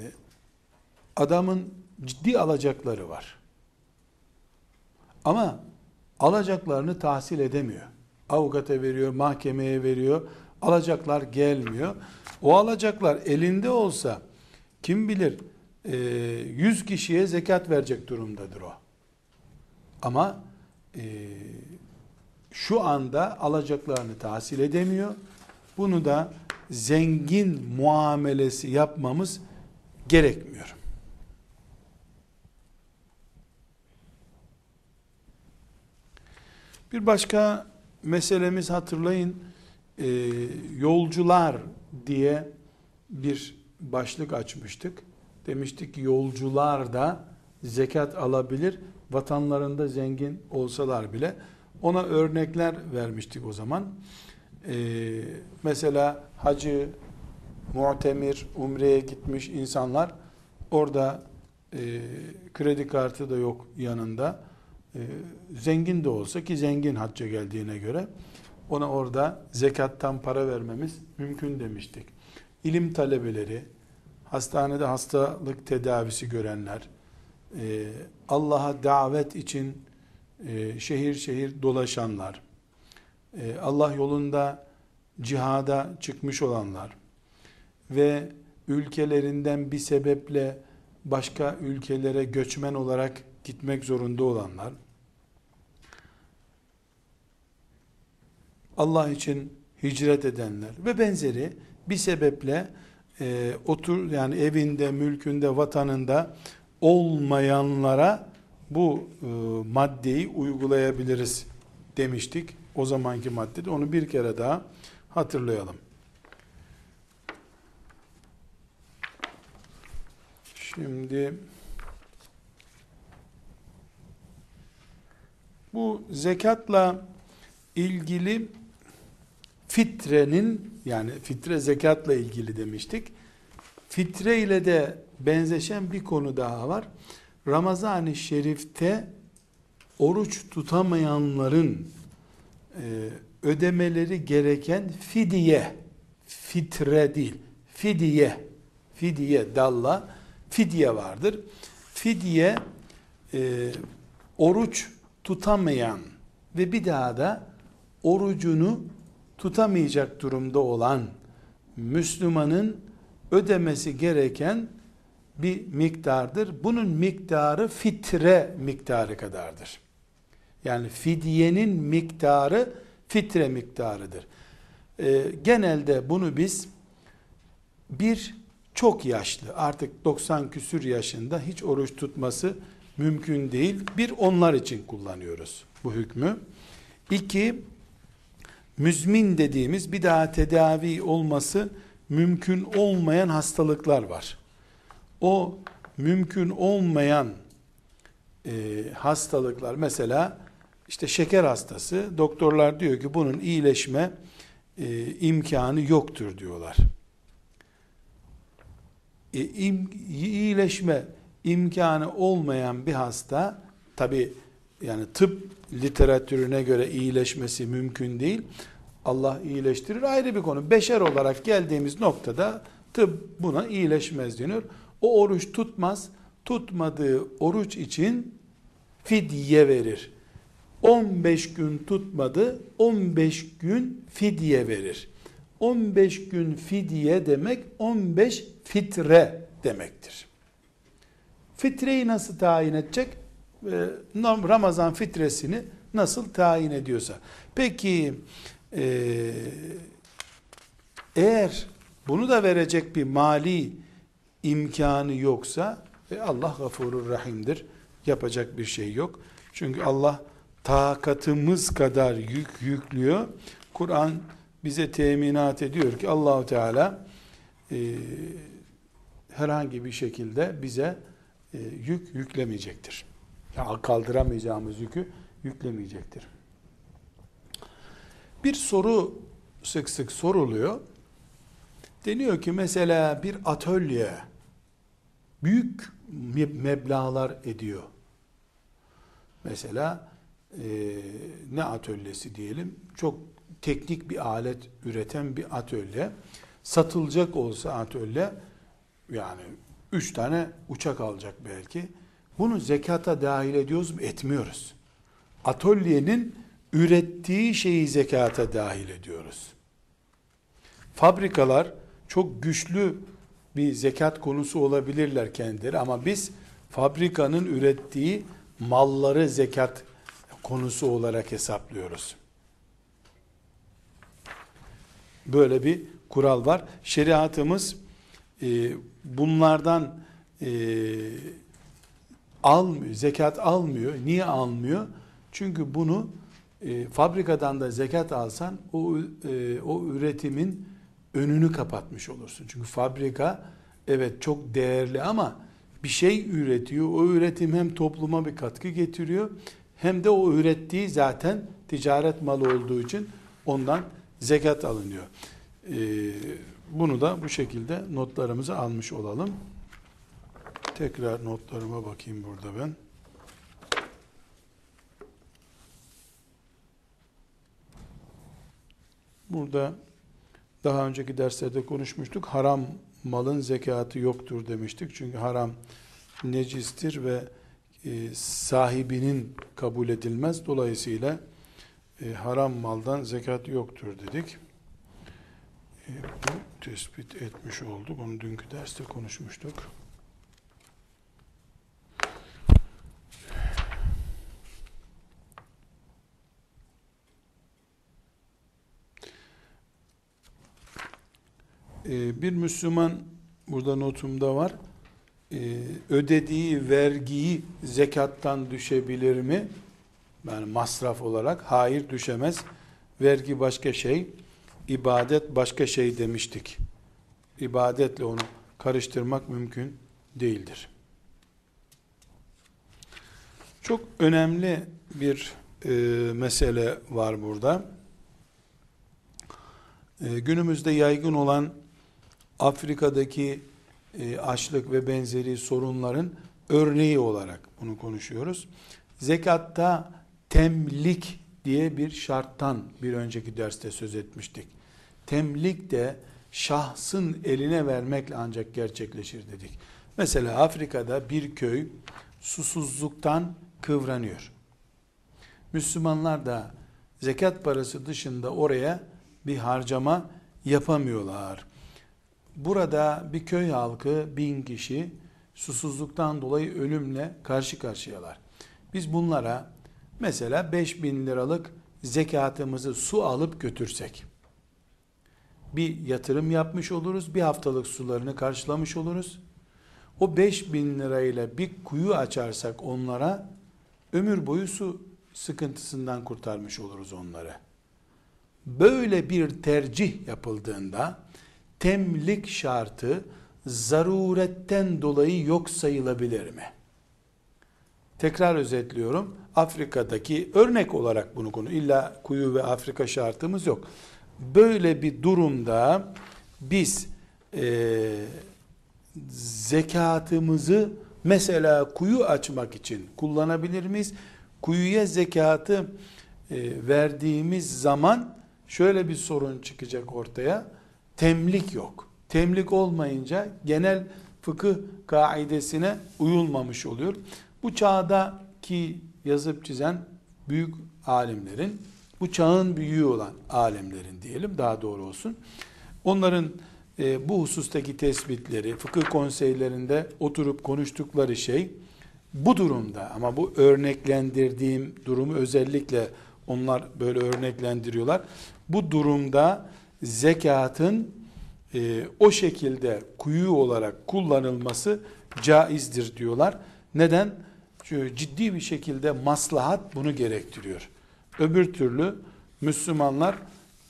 adamın ciddi alacakları var. Ama alacaklarını tahsil edemiyor. Avukata veriyor, mahkemeye veriyor. Alacaklar gelmiyor. O alacaklar elinde olsa kim bilir 100 e, kişiye zekat verecek durumdadır o. Ama e, şu anda alacaklarını tahsil edemiyor. Bunu da zengin muamelesi yapmamız gerekmiyor. Bir başka meselemiz hatırlayın e, yolcular diye bir başlık açmıştık. Demiştik ki yolcular da zekat alabilir vatanlarında zengin olsalar bile ona örnekler vermiştik o zaman. Ee, mesela hacı, muhtemir, umreye gitmiş insanlar orada e, kredi kartı da yok yanında. E, zengin de olsa ki zengin hacca geldiğine göre ona orada zekattan para vermemiz mümkün demiştik. İlim talebeleri, hastanede hastalık tedavisi görenler, e, Allah'a davet için e, şehir şehir dolaşanlar, e, Allah yolunda cihada çıkmış olanlar ve ülkelerinden bir sebeple başka ülkelere göçmen olarak gitmek zorunda olanlar, Allah için hicret edenler ve benzeri bir sebeple e, otur yani evinde, mülkünde, vatanında olmayanlara bu e, maddeyi uygulayabiliriz demiştik. O zamanki maddede onu bir kere daha hatırlayalım. Şimdi bu zekatla ilgili fitrenin yani fitre zekatla ilgili demiştik. Fitre ile de benzeşen bir konu daha var. Ramazan-ı Şerif'te oruç tutamayanların e, ödemeleri gereken fidye, fitre değil, fidye, fidye dalla, fidye vardır. Fidye e, oruç tutamayan ve bir daha da orucunu tutamayacak durumda olan Müslümanın ödemesi gereken bir miktardır. Bunun miktarı fitre miktarı kadardır. Yani fidyenin miktarı fitre miktarıdır. Ee, genelde bunu biz bir çok yaşlı artık 90 küsür yaşında hiç oruç tutması mümkün değil. Bir onlar için kullanıyoruz bu hükmü. İki müzmin dediğimiz bir daha tedavi olması mümkün olmayan hastalıklar var. O mümkün olmayan e, hastalıklar mesela işte şeker hastası doktorlar diyor ki bunun iyileşme e, imkanı yoktur diyorlar. E, im, iyileşme imkanı olmayan bir hasta tabi yani tıp literatürüne göre iyileşmesi mümkün değil. Allah iyileştirir ayrı bir konu. Beşer olarak geldiğimiz noktada tıp buna iyileşmez deniyor. O oruç tutmaz. Tutmadığı oruç için fidye verir. 15 gün tutmadı, 15 gün fidye verir. 15 gün fidye demek 15 fitre demektir. Fitreyi nasıl tayin edecek? Ee, Ramazan fitresini nasıl tayin ediyorsa. Peki e, eğer bunu da verecek bir mali imkanı yoksa e, Allah gafurur rahimdir. Yapacak bir şey yok. Çünkü Allah takatımız kadar yük yüklüyor. Kur'an bize teminat ediyor ki Allahu Teala e, herhangi bir şekilde bize e, yük yüklemeyecektir. Yani kaldıramayacağımız yükü yüklemeyecektir. Bir soru sık sık soruluyor. Deniyor ki mesela bir atölye büyük meblalar ediyor. Mesela e, ne atölyesi diyelim? Çok teknik bir alet üreten bir atölye. Satılacak olsa atölye yani üç tane uçak alacak belki. Bunu zekata dahil ediyoruz mu? Etmiyoruz. Atölyenin ürettiği şeyi zekata dahil ediyoruz. Fabrikalar çok güçlü bir zekat konusu olabilirler kendileri ama biz fabrikanın ürettiği malları zekat konusu olarak hesaplıyoruz. Böyle bir kural var. Şeriatımız e, bunlardan e, almıyor, zekat almıyor. Niye almıyor? Çünkü bunu e, fabrikadan da zekat alsan o e, o üretimin önünü kapatmış olursun. Çünkü fabrika evet çok değerli ama bir şey üretiyor. O üretim hem topluma bir katkı getiriyor hem de o ürettiği zaten ticaret malı olduğu için ondan zekat alınıyor. Ee, bunu da bu şekilde notlarımızı almış olalım. Tekrar notlarıma bakayım burada ben. Burada daha önceki derslerde konuşmuştuk. Haram malın zekatı yoktur demiştik. Çünkü haram necistir ve e, sahibinin kabul edilmez. Dolayısıyla e, haram maldan zekat yoktur dedik. E, bu tespit etmiş olduk. Onu dünkü derste konuşmuştuk. Ee, bir Müslüman burada notumda var e, ödediği vergiyi zekattan düşebilir mi? Yani masraf olarak hayır düşemez. Vergi başka şey, ibadet başka şey demiştik. İbadetle onu karıştırmak mümkün değildir. Çok önemli bir e, mesele var burada. E, günümüzde yaygın olan Afrika'daki e, açlık ve benzeri sorunların örneği olarak bunu konuşuyoruz. Zekatta temlik diye bir şarttan bir önceki derste söz etmiştik. Temlik de şahsın eline vermekle ancak gerçekleşir dedik. Mesela Afrika'da bir köy susuzluktan kıvranıyor. Müslümanlar da zekat parası dışında oraya bir harcama yapamıyorlar. Burada bir köy halkı bin kişi susuzluktan dolayı ölümle karşı karşıyalar. Biz bunlara mesela 5 bin liralık zekatımızı su alıp götürsek bir yatırım yapmış oluruz. Bir haftalık sularını karşılamış oluruz. O 5 bin lirayla bir kuyu açarsak onlara ömür boyu su sıkıntısından kurtarmış oluruz onları. Böyle bir tercih yapıldığında temlik şartı zaruretten dolayı yok sayılabilir mi? Tekrar özetliyorum. Afrika'daki örnek olarak bunu konu illa kuyu ve Afrika şartımız yok. Böyle bir durumda biz e, zekatımızı mesela kuyu açmak için kullanabilir miyiz? Kuyuya zekatı e, verdiğimiz zaman şöyle bir sorun çıkacak ortaya. Temlik yok. Temlik olmayınca genel fıkıh kaidesine uyulmamış oluyor. Bu çağdaki yazıp çizen büyük alimlerin, bu çağın büyüğü olan alimlerin diyelim daha doğru olsun. Onların e, bu husustaki tespitleri, fıkıh konseylerinde oturup konuştukları şey bu durumda ama bu örneklendirdiğim durumu özellikle onlar böyle örneklendiriyorlar. Bu durumda zekatın e, o şekilde kuyu olarak kullanılması caizdir diyorlar. Neden? Çünkü ciddi bir şekilde maslahat bunu gerektiriyor. Öbür türlü Müslümanlar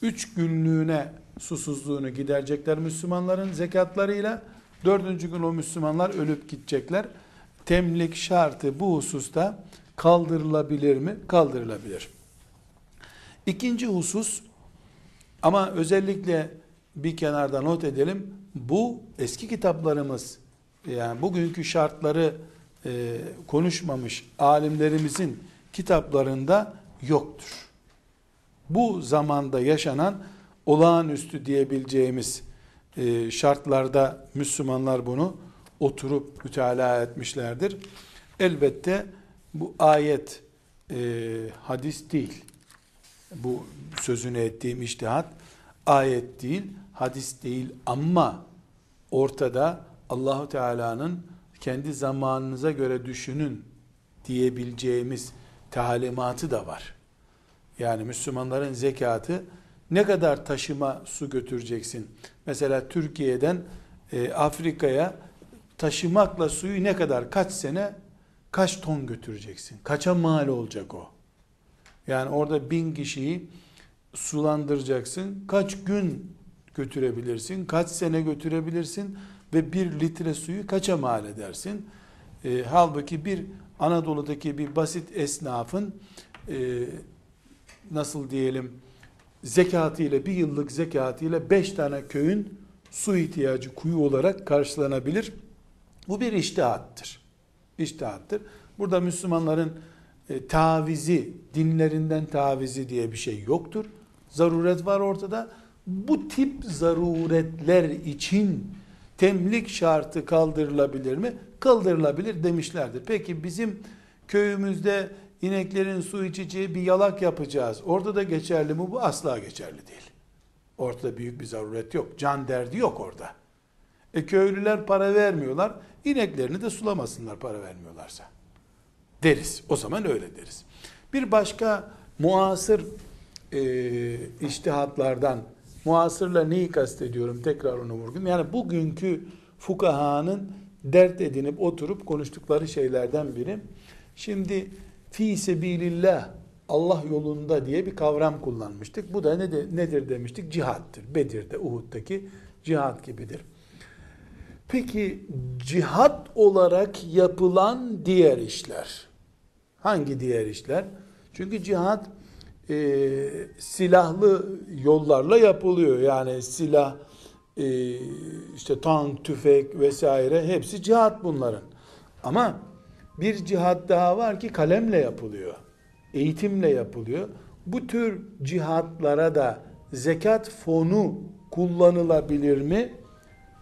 üç günlüğüne susuzluğunu giderecekler Müslümanların zekatlarıyla. Dördüncü gün o Müslümanlar ölüp gidecekler. Temlik şartı bu hususta kaldırılabilir mi? Kaldırılabilir. İkinci husus ama özellikle bir kenarda not edelim. Bu eski kitaplarımız yani bugünkü şartları e, konuşmamış alimlerimizin kitaplarında yoktur. Bu zamanda yaşanan olağanüstü diyebileceğimiz e, şartlarda Müslümanlar bunu oturup mütalaa etmişlerdir. Elbette bu ayet e, hadis değil. Bu sözünü ettiğim iştihat ayet değil, hadis değil ama ortada Allahu Teala'nın kendi zamanınıza göre düşünün diyebileceğimiz talimatı da var. Yani Müslümanların zekatı ne kadar taşıma su götüreceksin? Mesela Türkiye'den e, Afrika'ya taşımakla suyu ne kadar, kaç sene, kaç ton götüreceksin? Kaça mal olacak o? Yani orada bin kişiyi sulandıracaksın. Kaç gün götürebilirsin? Kaç sene götürebilirsin? Ve bir litre suyu kaça mal edersin? E, halbuki bir Anadolu'daki bir basit esnafın e, nasıl diyelim zekatıyla bir yıllık zekatıyla beş tane köyün su ihtiyacı kuyu olarak karşılanabilir. Bu bir iştihattır. İştihattır. Burada Müslümanların e, tavizi, dinlerinden tavizi diye bir şey yoktur. Zaruret var ortada. Bu tip zaruretler için temlik şartı kaldırılabilir mi? Kaldırılabilir demişlerdir. Peki bizim köyümüzde ineklerin su içeceği bir yalak yapacağız. Orada da geçerli mi? Bu asla geçerli değil. Ortada büyük bir zaruret yok. Can derdi yok orada. E köylüler para vermiyorlar. İneklerini de sulamasınlar para vermiyorlarsa. Deriz. O zaman öyle deriz. Bir başka muasır e, iştihatlardan muasırla neyi kastediyorum tekrar onu vurgun. Yani bugünkü fukahanın dert edinip oturup konuştukları şeylerden biri. Şimdi fi sebilillah Allah yolunda diye bir kavram kullanmıştık. Bu da nedir, nedir demiştik? Cihattır. Bedir'de, Uhud'daki cihat gibidir. Peki cihat olarak yapılan diğer işler. Hangi diğer işler? Çünkü cihat e, silahlı yollarla yapılıyor. Yani silah, e, işte tank, tüfek vesaire hepsi cihat bunların. Ama bir cihat daha var ki kalemle yapılıyor. Eğitimle yapılıyor. Bu tür cihatlara da zekat fonu kullanılabilir mi?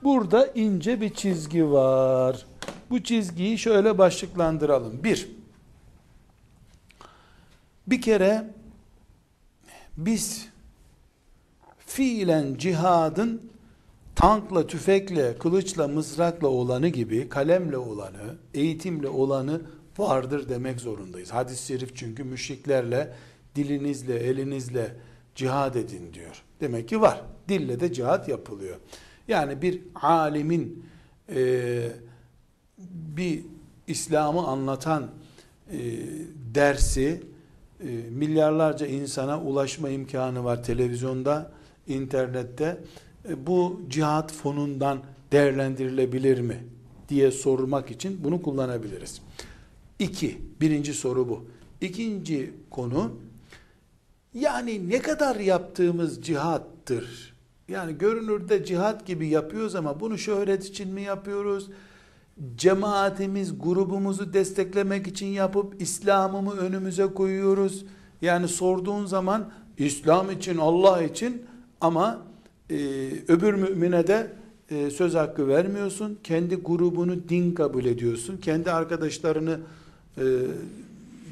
Burada ince bir çizgi var. Bu çizgiyi şöyle başlıklandıralım. Bir, bir kere biz fiilen cihadın tankla, tüfekle, kılıçla, mızrakla olanı gibi kalemle olanı, eğitimle olanı vardır demek zorundayız. Hadis-i şerif çünkü müşriklerle dilinizle, elinizle cihad edin diyor. Demek ki var. Dille de cihad yapılıyor. Yani bir alimin e, bir İslam'ı anlatan e, dersi e, milyarlarca insana ulaşma imkanı var televizyonda, internette. E, bu cihat fonundan değerlendirilebilir mi diye sormak için bunu kullanabiliriz. İki, birinci soru bu. İkinci konu, yani ne kadar yaptığımız cihattır? Yani görünürde cihat gibi yapıyoruz ama bunu şöhret için mi yapıyoruz? Cemaatimiz, grubumuzu desteklemek için yapıp İslam'ımı önümüze koyuyoruz. Yani sorduğun zaman İslam için, Allah için ama e, öbür mümine de e, söz hakkı vermiyorsun. Kendi grubunu din kabul ediyorsun. Kendi arkadaşlarını e,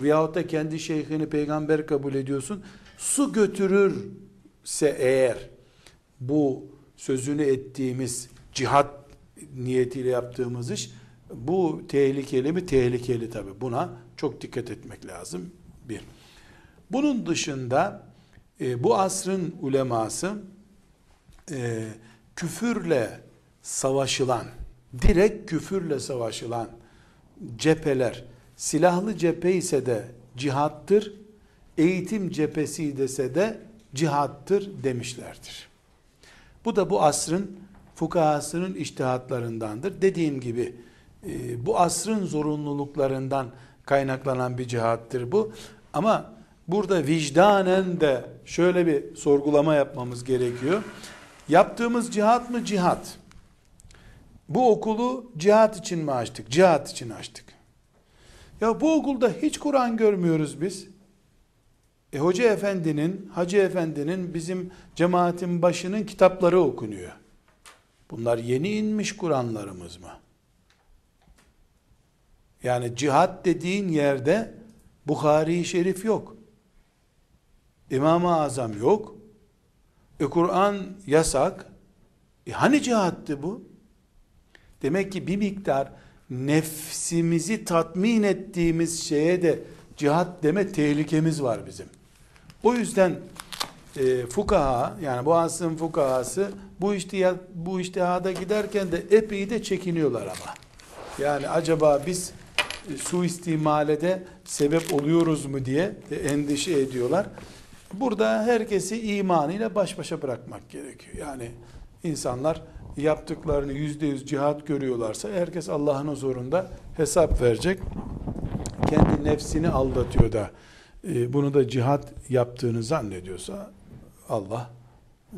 veyahut da kendi şeyhini peygamber kabul ediyorsun. Su götürürse eğer bu sözünü ettiğimiz cihat niyetiyle yaptığımız iş bu tehlikeli mi? Tehlikeli tabi. Buna çok dikkat etmek lazım. Bir. Bunun dışında e, bu asrın uleması e, küfürle savaşılan, direkt küfürle savaşılan cepheler, silahlı cephe ise de cihattır, eğitim cephesi dese de cihattır demişlerdir. Bu da bu asrın fukahasının iştihatlarındandır. Dediğim gibi e, bu asrın zorunluluklarından kaynaklanan bir cihattır bu. Ama burada vicdanen de şöyle bir sorgulama yapmamız gerekiyor. Yaptığımız cihat mı cihat? Bu okulu cihat için mi açtık? Cihat için açtık. Ya bu okulda hiç Kur'an görmüyoruz biz. E, Hoca Efendi'nin, Hacı Efendi'nin bizim cemaatin başının kitapları okunuyor. Bunlar yeni inmiş Kur'anlarımız mı? Yani cihat dediğin yerde Bukhari-i Şerif yok. İmam-ı Azam yok. E Kur'an yasak. E hani cihattı bu? Demek ki bir miktar nefsimizi tatmin ettiğimiz şeye de cihat deme tehlikemiz var bizim. O yüzden e, fukaha yani bu asrın fukahası bu iştihad, bu iştihada giderken de epey de çekiniyorlar ama. Yani acaba biz e, suistimalede sebep oluyoruz mu diye de endişe ediyorlar. Burada herkesi imanıyla baş başa bırakmak gerekiyor. Yani insanlar yaptıklarını yüzde yüz cihat görüyorlarsa herkes Allah'ın huzurunda hesap verecek. Kendi nefsini aldatıyor da e, bunu da cihat yaptığını zannediyorsa Allah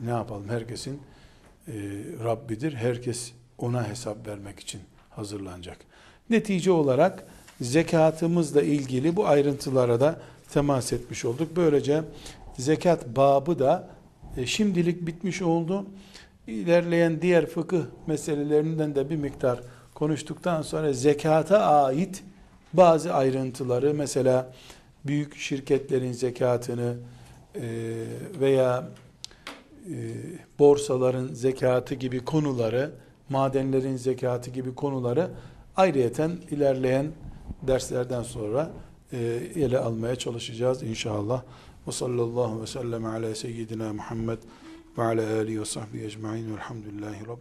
ne yapalım herkesin e, Rabbidir. Herkes ona hesap vermek için hazırlanacak. Netice olarak zekatımızla ilgili bu ayrıntılara da temas etmiş olduk. Böylece zekat babı da e, şimdilik bitmiş oldu. İlerleyen diğer fıkıh meselelerinden de bir miktar konuştuktan sonra zekata ait bazı ayrıntıları mesela büyük şirketlerin zekatını e, veya e, borsaların zekatı gibi konuları, madenlerin zekatı gibi konuları ayrıyeten ilerleyen derslerden sonra e, ele almaya çalışacağız inşallah. Ve sallallahu ve sellem ala seyyidina Muhammed ve ala alihi ve sahbihi ecma'in velhamdülillahi rabbi